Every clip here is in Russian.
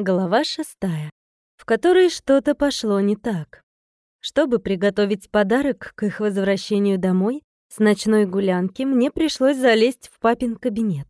Глава шестая, в которой что-то пошло не так. Чтобы приготовить подарок к их возвращению домой, с ночной гулянки мне пришлось залезть в папин кабинет.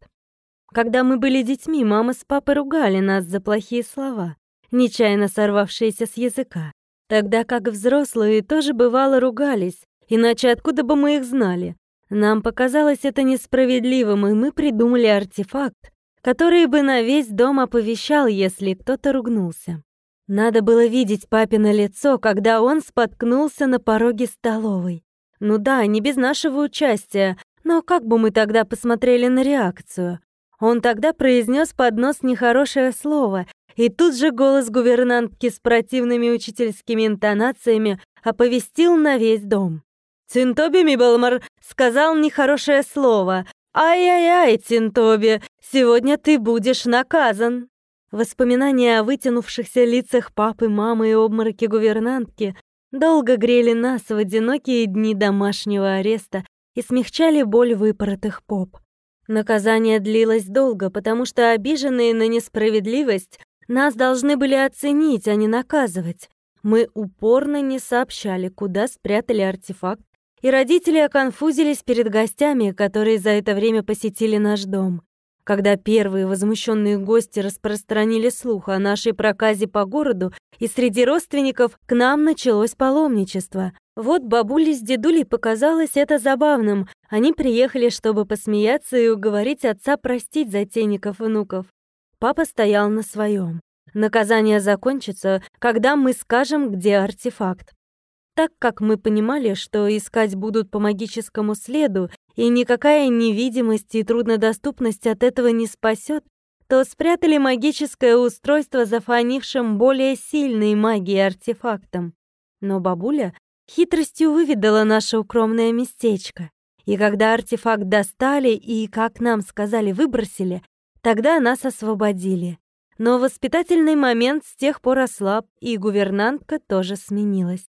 Когда мы были детьми, мама с папой ругали нас за плохие слова, нечаянно сорвавшиеся с языка. Тогда как взрослые тоже бывало ругались, иначе откуда бы мы их знали? Нам показалось это несправедливым, и мы придумали артефакт, который бы на весь дом оповещал, если кто-то ругнулся. Надо было видеть папино лицо, когда он споткнулся на пороге столовой. Ну да, не без нашего участия, но как бы мы тогда посмотрели на реакцию? Он тогда произнес под нос нехорошее слово, и тут же голос гувернантки с противными учительскими интонациями оповестил на весь дом. «Цинтоби Мибелмар сказал нехорошее слово. Ай-яй-яй, Цинтоби, сегодня ты будешь наказан!» Воспоминания о вытянувшихся лицах папы, мамы и обмороке гувернантки долго грели нас в одинокие дни домашнего ареста и смягчали боль выпоротых поп. Наказание длилось долго, потому что обиженные на несправедливость нас должны были оценить, а не наказывать. Мы упорно не сообщали, куда спрятали артефакт, и родители оконфузились перед гостями, которые за это время посетили наш дом. Когда первые возмущенные гости распространили слух о нашей проказе по городу, и среди родственников к нам началось паломничество. Вот бабуле с дедулей показалось это забавным. Они приехали, чтобы посмеяться и уговорить отца простить затейников внуков. Папа стоял на своем. Наказание закончится, когда мы скажем, где артефакт. Так как мы понимали, что искать будут по магическому следу, и никакая невидимость и труднодоступность от этого не спасет, то спрятали магическое устройство зафонившим более сильной магией артефактом. Но бабуля хитростью выведала наше укромное местечко. И когда артефакт достали и, как нам сказали, выбросили, тогда нас освободили. Но воспитательный момент с тех пор ослаб, и гувернантка тоже сменилась.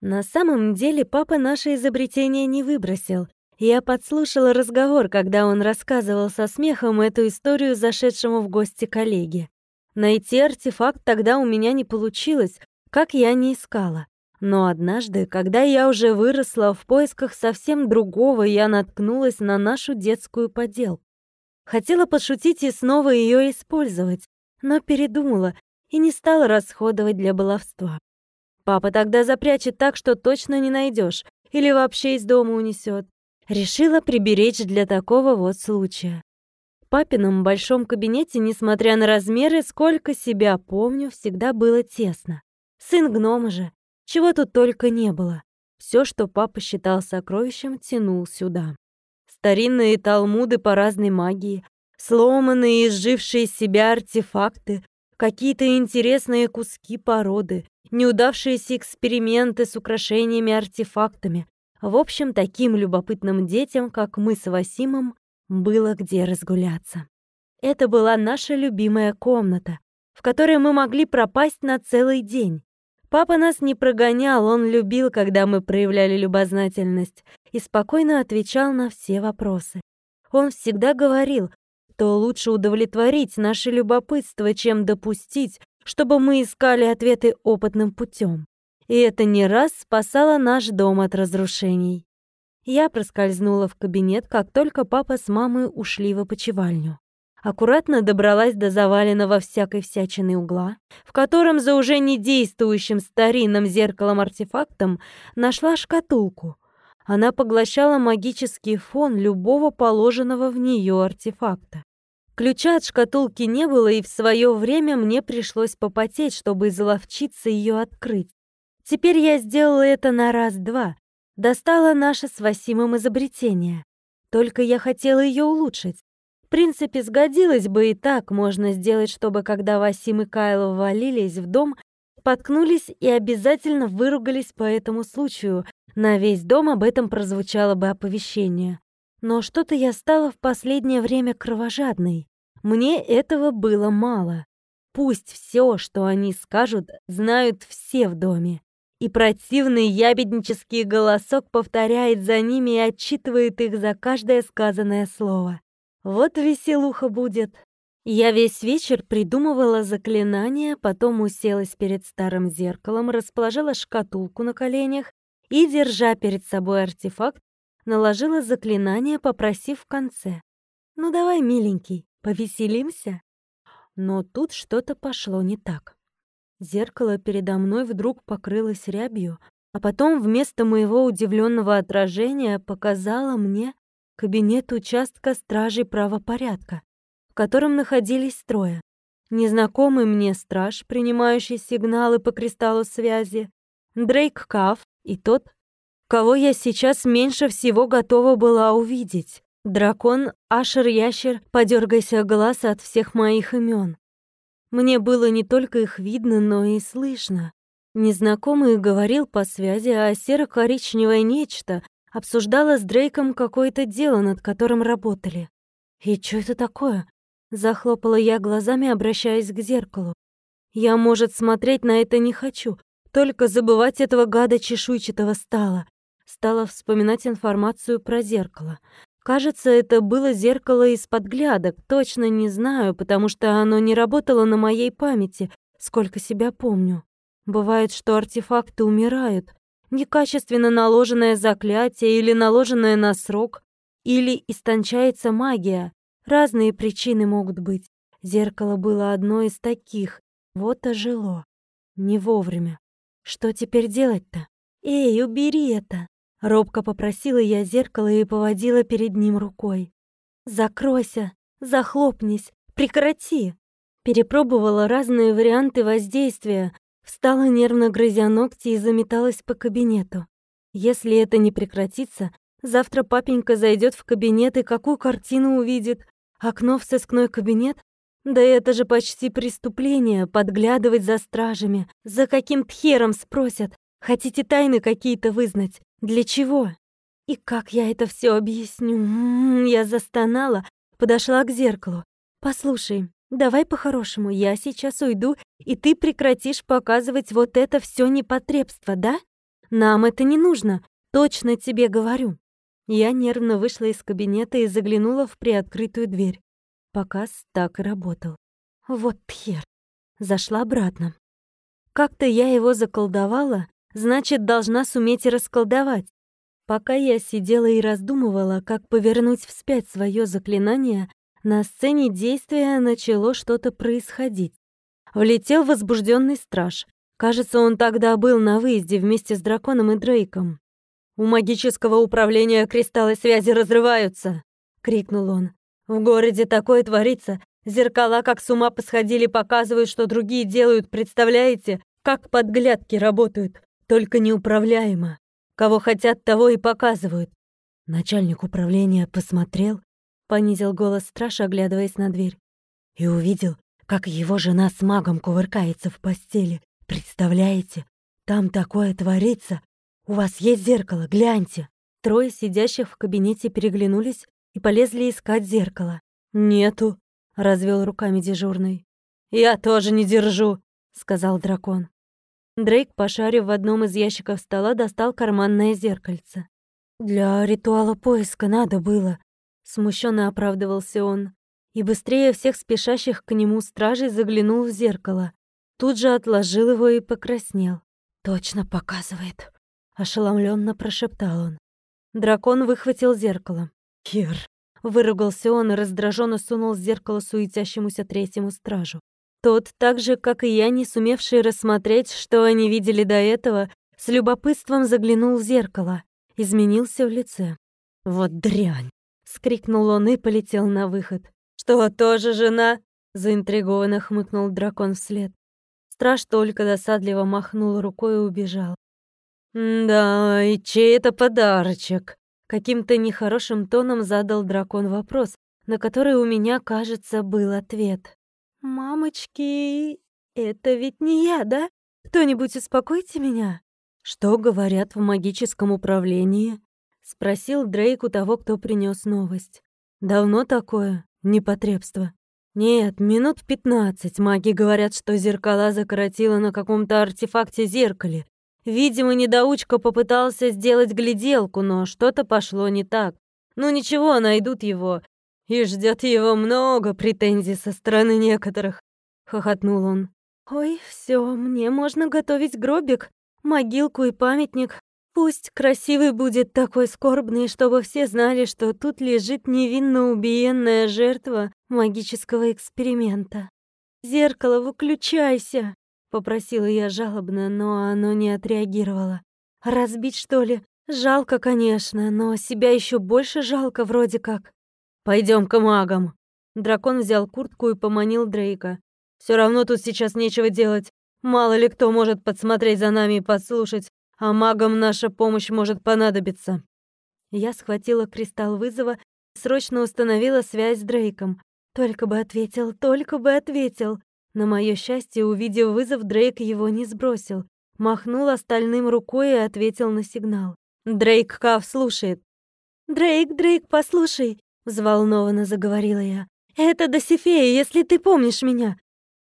На самом деле папа наше изобретение не выбросил. Я подслушала разговор, когда он рассказывал со смехом эту историю зашедшему в гости коллеге. Найти артефакт тогда у меня не получилось, как я не искала. Но однажды, когда я уже выросла в поисках совсем другого, я наткнулась на нашу детскую поделку. Хотела пошутить и снова ее использовать, но передумала и не стала расходовать для баловства. Папа тогда запрячет так, что точно не найдешь, или вообще из дома унесет. Решила приберечь для такого вот случая. В папином большом кабинете, несмотря на размеры, сколько себя помню, всегда было тесно. Сын гнома же, чего тут только не было. Все, что папа считал сокровищем, тянул сюда. Старинные талмуды по разной магии, сломанные и сжившие себя артефакты, какие-то интересные куски породы, неудавшиеся эксперименты с украшениями-артефактами. В общем, таким любопытным детям, как мы с Васимом, было где разгуляться. Это была наша любимая комната, в которой мы могли пропасть на целый день. Папа нас не прогонял, он любил, когда мы проявляли любознательность, и спокойно отвечал на все вопросы. Он всегда говорил, что лучше удовлетворить наше любопытство, чем допустить, чтобы мы искали ответы опытным путем. И это не раз спасало наш дом от разрушений. Я проскользнула в кабинет, как только папа с мамой ушли в опочивальню аккуратно добралась до заваленного всякой всячины угла, в котором за уже не действующим старинным зеркалом-артефактом нашла шкатулку. Она поглощала магический фон любого положенного в нее артефакта. Ключа от шкатулки не было, и в свое время мне пришлось попотеть, чтобы изловчиться ее открыть. Теперь я сделала это на раз-два. Достала наше с Васимом изобретение. Только я хотела ее улучшить принципе, сгодилось бы и так. Можно сделать, чтобы когда Васим и Кайло ввалились в дом, споткнулись и обязательно выругались по этому случаю. На весь дом об этом прозвучало бы оповещение. Но что-то я стала в последнее время кровожадной. Мне этого было мало. Пусть все, что они скажут, знают все в доме. И противный ябеднический голосок повторяет за ними и отчитывает их за каждое сказанное слово. Вот веселуха будет. Я весь вечер придумывала заклинания, потом уселась перед старым зеркалом, расположила шкатулку на коленях и, держа перед собой артефакт, наложила заклинание, попросив в конце. «Ну давай, миленький, повеселимся?» Но тут что-то пошло не так. Зеркало передо мной вдруг покрылось рябью, а потом вместо моего удивленного отражения показало мне кабинет участка стражей правопорядка, в котором находились трое. Незнакомый мне страж, принимающий сигналы по кристаллу связи, Дрейк Каф и тот, кого я сейчас меньше всего готова была увидеть. Дракон, Ашер-Ящер, подергайся глаз от всех моих имен. Мне было не только их видно, но и слышно. Незнакомый говорил по связи, а серо-коричневое нечто обсуждало с Дрейком какое-то дело, над которым работали. «И что это такое?» Захлопала я глазами, обращаясь к зеркалу. «Я, может, смотреть на это не хочу, только забывать этого гада чешуйчатого стало». Стала вспоминать информацию про зеркало. Кажется, это было зеркало из подглядок, точно не знаю, потому что оно не работало на моей памяти, сколько себя помню. Бывает, что артефакты умирают. Некачественно наложенное заклятие или наложенное на срок, или истончается магия. Разные причины могут быть. Зеркало было одно из таких. Вот ожило. Не вовремя. Что теперь делать-то? Эй, убери это! Робко попросила я зеркало и поводила перед ним рукой. Закройся, захлопнись, прекрати! Перепробовала разные варианты воздействия, Встала нервно грызя ногти и заметалась по кабинету. Если это не прекратится, завтра папенька зайдет в кабинет и какую картину увидит? Окно в сыскной кабинет? Да это же почти преступление, подглядывать за стражами. За каким тхером спросят? Хотите тайны какие-то вызнать? Для чего? И как я это все объясню? М-м, я застонала, подошла к зеркалу. Послушай, Давай по-хорошему, я сейчас уйду, и ты прекратишь показывать вот это все непотребство, да? Нам это не нужно, точно тебе говорю. Я нервно вышла из кабинета и заглянула в приоткрытую дверь. Показ так и работал. Вот хер. Зашла обратно. Как-то я его заколдовала, значит, должна суметь расколдовать. Пока я сидела и раздумывала, как повернуть вспять свое заклинание, на сцене действия начало что-то происходить. Влетел возбужденный страж. Кажется, он тогда был на выезде вместе с драконом и Дрейком. «У магического управления кристаллы связи разрываются!» — крикнул он. «В городе такое творится! Зеркала как с ума посходили, показывают, что другие делают, представляете? Как подглядки работают, только неуправляемо. Кого хотят, того и показывают». Начальник управления посмотрел, понизил голос страж, оглядываясь на дверь. И увидел, как его жена с магом кувыркается в постели. Представляете? Там такое творится. У вас есть зеркало, гляньте. Трое сидящих в кабинете переглянулись и полезли искать зеркало. «Нету», — развел руками дежурный. «Я тоже не держу», — сказал дракон. Дрейк, пошарив в одном из ящиков стола, достал карманное зеркальце. «Для ритуала поиска надо было», Смущенно оправдывался он. И быстрее всех спешащих к нему стражей заглянул в зеркало. Тут же отложил его и покраснел. «Точно показывает», — ошеломленно прошептал он. Дракон выхватил зеркало. «Кир!» — выругался он и раздраженно сунул зеркало суетящемуся третьему стражу. Тот, так же, как и я, не сумевший рассмотреть, что они видели до этого, с любопытством заглянул в зеркало, изменился в лице. «Вот дрянь!» Скрикнул он и полетел на выход. «Что, тоже жена?» Заинтригованно хмыкнул дракон вслед. Страж только досадливо махнул рукой и убежал. «Да, и чей это подарочек?» Каким-то нехорошим тоном задал дракон вопрос, на который у меня, кажется, был ответ. «Мамочки, это ведь не я, да? Кто-нибудь успокойте меня?» «Что говорят в магическом управлении?» Спросил Дрейк у того, кто принес новость. «Давно такое? Непотребство?» «Нет, минут пятнадцать. Маги говорят, что зеркала закоротило на каком-то артефакте зеркале. Видимо, недоучка попытался сделать гляделку, но что-то пошло не так. Ну ничего, найдут его. И ждет его много претензий со стороны некоторых», — хохотнул он. «Ой, все, мне можно готовить гробик, могилку и памятник. Пусть красивый будет такой скорбный, чтобы все знали, что тут лежит невинно убиенная жертва магического эксперимента. «Зеркало, выключайся!» — попросила я жалобно, но оно не отреагировало. «Разбить, что ли? Жалко, конечно, но себя еще больше жалко вроде как». Пойдем к магам». Дракон взял куртку и поманил Дрейка. Все равно тут сейчас нечего делать. Мало ли кто может подсмотреть за нами и подслушать, а магам наша помощь может понадобиться. Я схватила кристалл вызова и срочно установила связь с Дрейком. Только бы ответил, только бы ответил. На мое счастье, увидев вызов, Дрейк его не сбросил. Махнул остальным рукой и ответил на сигнал. Дрейк Кав слушает. «Дрейк, Дрейк, послушай!» — взволнованно заговорила я. «Это Досифея, если ты помнишь меня.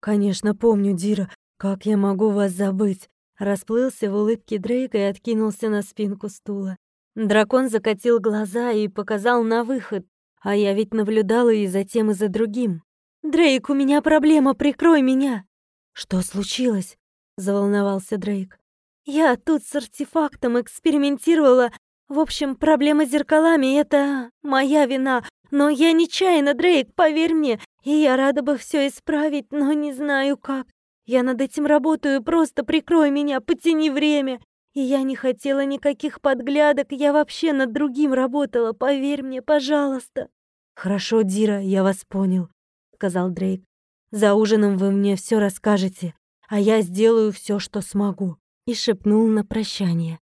«Конечно помню, Дира. Как я могу вас забыть?» Расплылся в улыбке Дрейка и откинулся на спинку стула. Дракон закатил глаза и показал на выход, а я ведь наблюдала и за тем, и за другим. «Дрейк, у меня проблема, прикрой меня!» «Что случилось?» — заволновался Дрейк. «Я тут с артефактом экспериментировала. В общем, проблема с зеркалами — это моя вина. Но я нечаянно, Дрейк, поверь мне. И я рада бы все исправить, но не знаю как. Я над этим работаю, просто прикрой меня, потяни время. И я не хотела никаких подглядок, я вообще над другим работала, поверь мне, пожалуйста. Хорошо, Дира, я вас понял, сказал Дрейк. За ужином вы мне все расскажете, а я сделаю все, что смогу. И шепнул на прощание.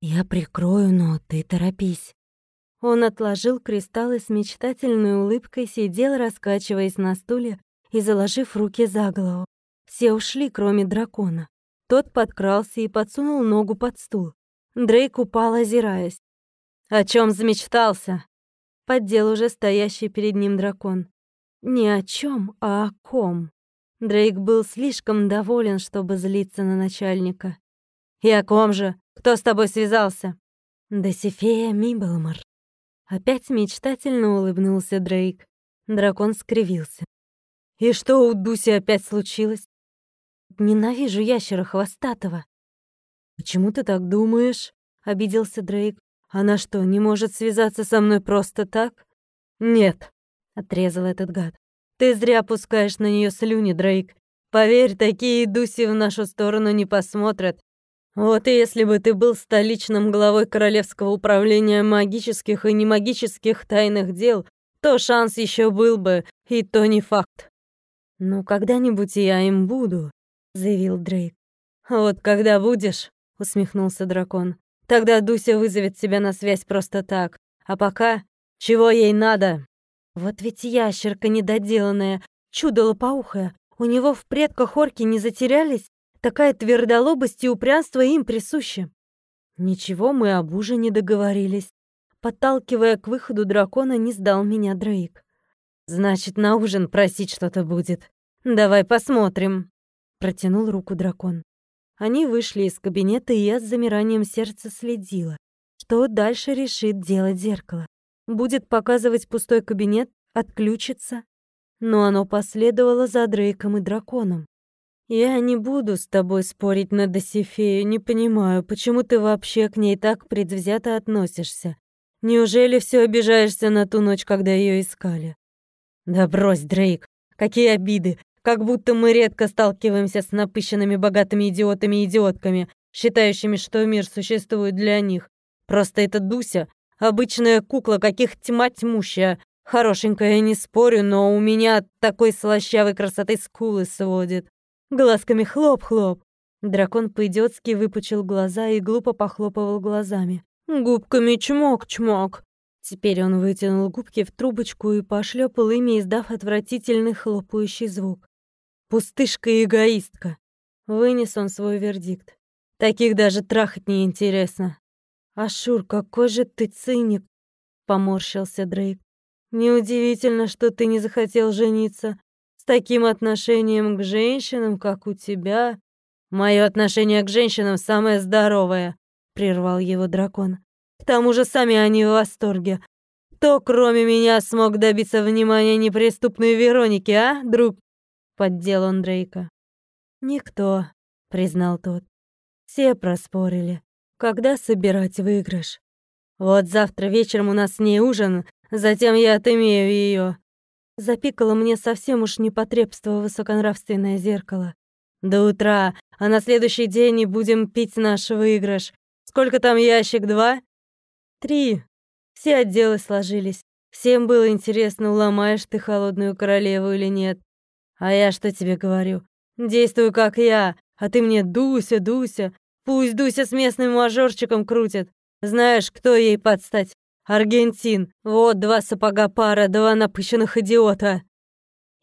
Я прикрою, но ты торопись. Он отложил кристалл и с мечтательной улыбкой сидел, раскачиваясь на стуле и заложив руки за голову. Все ушли, кроме дракона. Тот подкрался и подсунул ногу под стул. Дрейк упал, озираясь. «О чем замечтался?» Поддел уже стоящий перед ним дракон. «Не о чем, а о ком». Дрейк был слишком доволен, чтобы злиться на начальника. «И о ком же? Кто с тобой связался?» «Досифея Миблмар», Опять мечтательно улыбнулся Дрейк. Дракон скривился. «И что у Дуси опять случилось?» «Ненавижу ящера хвостатого». «Почему ты так думаешь?» — обиделся Дрейк. «Она что, не может связаться со мной просто так?» «Нет», — отрезал этот гад. «Ты зря пускаешь на нее слюни, Дрейк. Поверь, такие Дуси в нашу сторону не посмотрят. Вот и если бы ты был столичным главой Королевского управления магических и немагических тайных дел, то шанс еще был бы, и то не факт. «Ну, когда-нибудь я им буду», — заявил Дрейк. «Вот когда будешь», — усмехнулся дракон, «тогда Дуся вызовет тебя на связь просто так. А пока, чего ей надо?» Вот ведь ящерка недоделанная, чудо лопоухое. У него в предках орки не затерялись? Такая твердолобость и упрямство им присущи. Ничего, мы об ужине договорились. Подталкивая к выходу дракона, не сдал меня Дрейк. Значит, на ужин просить что-то будет. Давай посмотрим. Протянул руку дракон. Они вышли из кабинета, и я с замиранием сердца следила. Что дальше решит делать зеркало? Будет показывать пустой кабинет, отключится? Но оно последовало за Дрейком и драконом. «Я не буду с тобой спорить на Досифею, не понимаю, почему ты вообще к ней так предвзято относишься. Неужели все обижаешься на ту ночь, когда ее искали?» «Да брось, Дрейк, какие обиды! Как будто мы редко сталкиваемся с напыщенными богатыми идиотами идиотками, считающими, что мир существует для них. Просто это Дуся, обычная кукла, каких тьма тьмущая. Хорошенькая, не спорю, но у меня такой слащавой красоты скулы сводит. Глазками хлоп-хлоп. Дракон по-идиотски выпучил глаза и глупо похлопывал глазами. Губками чмок-чмок. Теперь он вытянул губки в трубочку и пошлепал ими, издав отвратительный хлопающий звук. «Пустышка и эгоистка!» Вынес он свой вердикт. «Таких даже трахать не интересно. «Ашур, какой же ты циник!» — поморщился Дрейк. «Неудивительно, что ты не захотел жениться таким отношением к женщинам, как у тебя...» «Мое отношение к женщинам самое здоровое», — прервал его дракон. «К тому же сами они в восторге. Кто, кроме меня, смог добиться внимания неприступной Вероники, а, друг?» Поддел он Дрейка. «Никто», — признал тот. «Все проспорили. Когда собирать выигрыш? Вот завтра вечером у нас с ней ужин, затем я отымею ее. Запикало мне совсем уж непотребство высоконравственное зеркало. До утра, а на следующий день и будем пить наш выигрыш. Сколько там ящик, два? Три. Все отделы сложились. Всем было интересно, уломаешь ты холодную королеву или нет. А я что тебе говорю? Действую как я, а ты мне Дуся, Дуся. Пусть Дуся с местным мажорчиком крутит. Знаешь, кто ей подстать? Аргентин. Вот два сапога пара, два напыщенных идиота.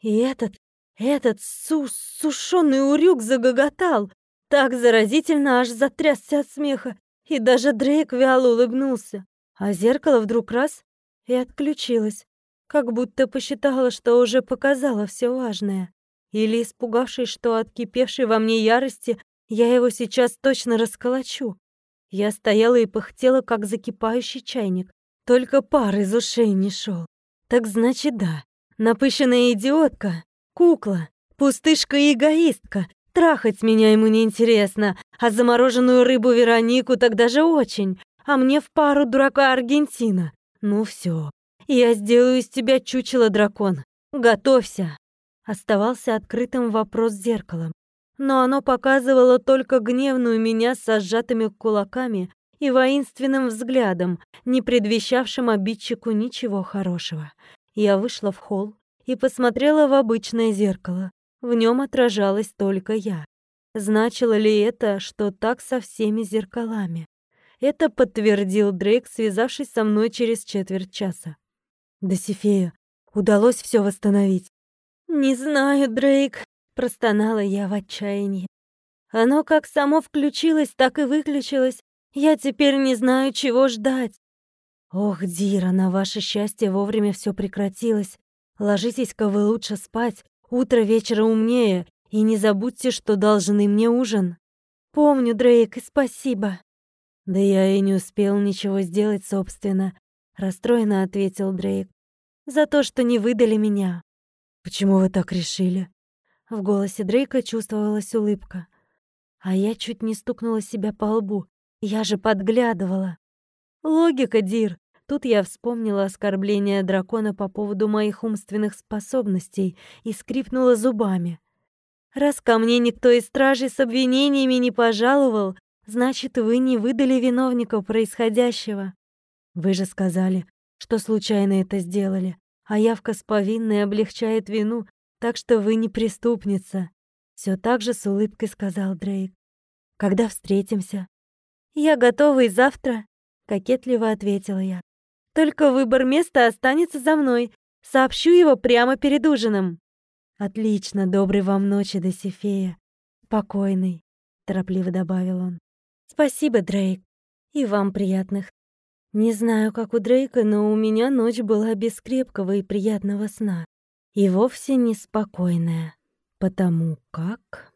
И этот, этот су сушеный урюк загоготал. Так заразительно аж затрясся от смеха. И даже Дрейк вяло улыбнулся. А зеркало вдруг раз и отключилось, как будто посчитала, что уже показала все важное. Или испугавшись, что от кипевшей во мне ярости я его сейчас точно расколочу. Я стояла и пыхтела, как закипающий чайник. Только пар из ушей не шел. Так значит, да. Напыщенная идиотка, кукла, пустышка и эгоистка. Трахать меня ему не интересно, а замороженную рыбу Веронику так даже очень а мне в пару дурака Аргентина. Ну все, я сделаю из тебя чучело, дракон. Готовься. Оставался открытым вопрос зеркалом, но оно показывало только гневную меня с сжатыми кулаками и воинственным взглядом, не предвещавшим обидчику ничего хорошего. Я вышла в холл и посмотрела в обычное зеркало. В нем отражалась только я. Значило ли это, что так со всеми зеркалами? Это подтвердил Дрейк, связавшись со мной через четверть часа. «Досифея, удалось все восстановить?» «Не знаю, Дрейк», — простонала я в отчаянии. «Оно как само включилось, так и выключилось. Я теперь не знаю, чего ждать». «Ох, Дира, на ваше счастье вовремя все прекратилось. Ложитесь-ка вы лучше спать, утро вечера умнее, и не забудьте, что должны мне ужин». «Помню, Дрейк, и спасибо». «Да я и не успел ничего сделать, собственно», — расстроенно ответил Дрейк. «За то, что не выдали меня». «Почему вы так решили?» В голосе Дрейка чувствовалась улыбка. А я чуть не стукнула себя по лбу. Я же подглядывала. Логика, Дир. Тут я вспомнила оскорбление дракона по поводу моих умственных способностей и скрипнула зубами. Раз ко мне никто из стражей с обвинениями не пожаловал, Значит, вы не выдали виновника происходящего. Вы же сказали, что случайно это сделали, а явка с повинной облегчает вину, так что вы не преступница. Все так же с улыбкой сказал Дрейк. Когда встретимся? Я готова и завтра, кокетливо ответила я. Только выбор места останется за мной. Сообщу его прямо перед ужином. Отлично, доброй вам ночи, Досифея. Покойный, торопливо добавил он. Спасибо, Дрейк. И вам приятных. Не знаю, как у Дрейка, но у меня ночь была без крепкого и приятного сна. И вовсе неспокойная. Потому как...